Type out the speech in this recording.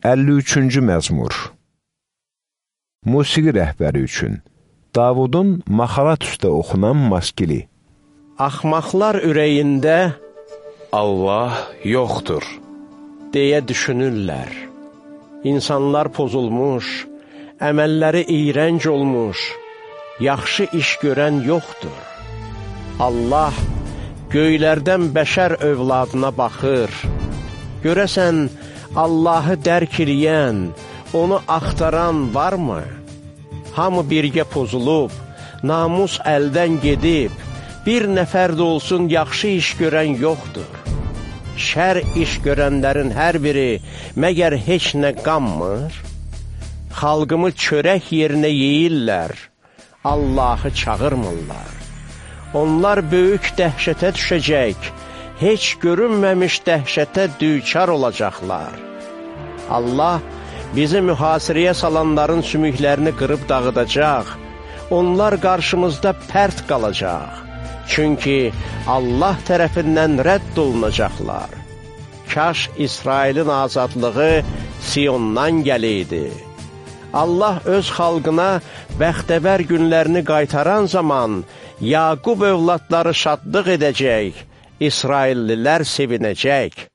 53-cü məzmur Musiqi rəhbəri üçün Davudun maxarat üstə oxunan maskili Axmaqlar ürəyində Allah yoxdur, deyə düşünürlər. İnsanlar pozulmuş, əməlləri iyrənc olmuş, yaxşı iş görən yoxdur. Allah göylərdən bəşər övladına baxır. Görəsən, Allahı dərk eləyən, onu axtaran varmı? Hamı birgə pozulub, namus əldən gedib, bir nəfər də olsun yaxşı iş görən yoxdur. Şər iş görənlərin hər biri məgər heç nə qanmır? Xalqımı çörək yerinə yeyirlər, Allahı çağırmırlar. Onlar böyük dəhşətə düşəcək, heç görünməmiş dəhşətə düçar olacaqlar. Allah bizi mühasirəyə salanların sümüklərini qırıb dağıdacaq, onlar qarşımızda pərt qalacaq. Çünki Allah tərəfindən rədd olunacaqlar. Kaş İsrailin azadlığı Siyondan gəliydi. Allah öz xalqına bəxtəvər günlərini qaytaran zaman Yaqub övladları şadlıq edəcək, İsraillilər sevinəcək.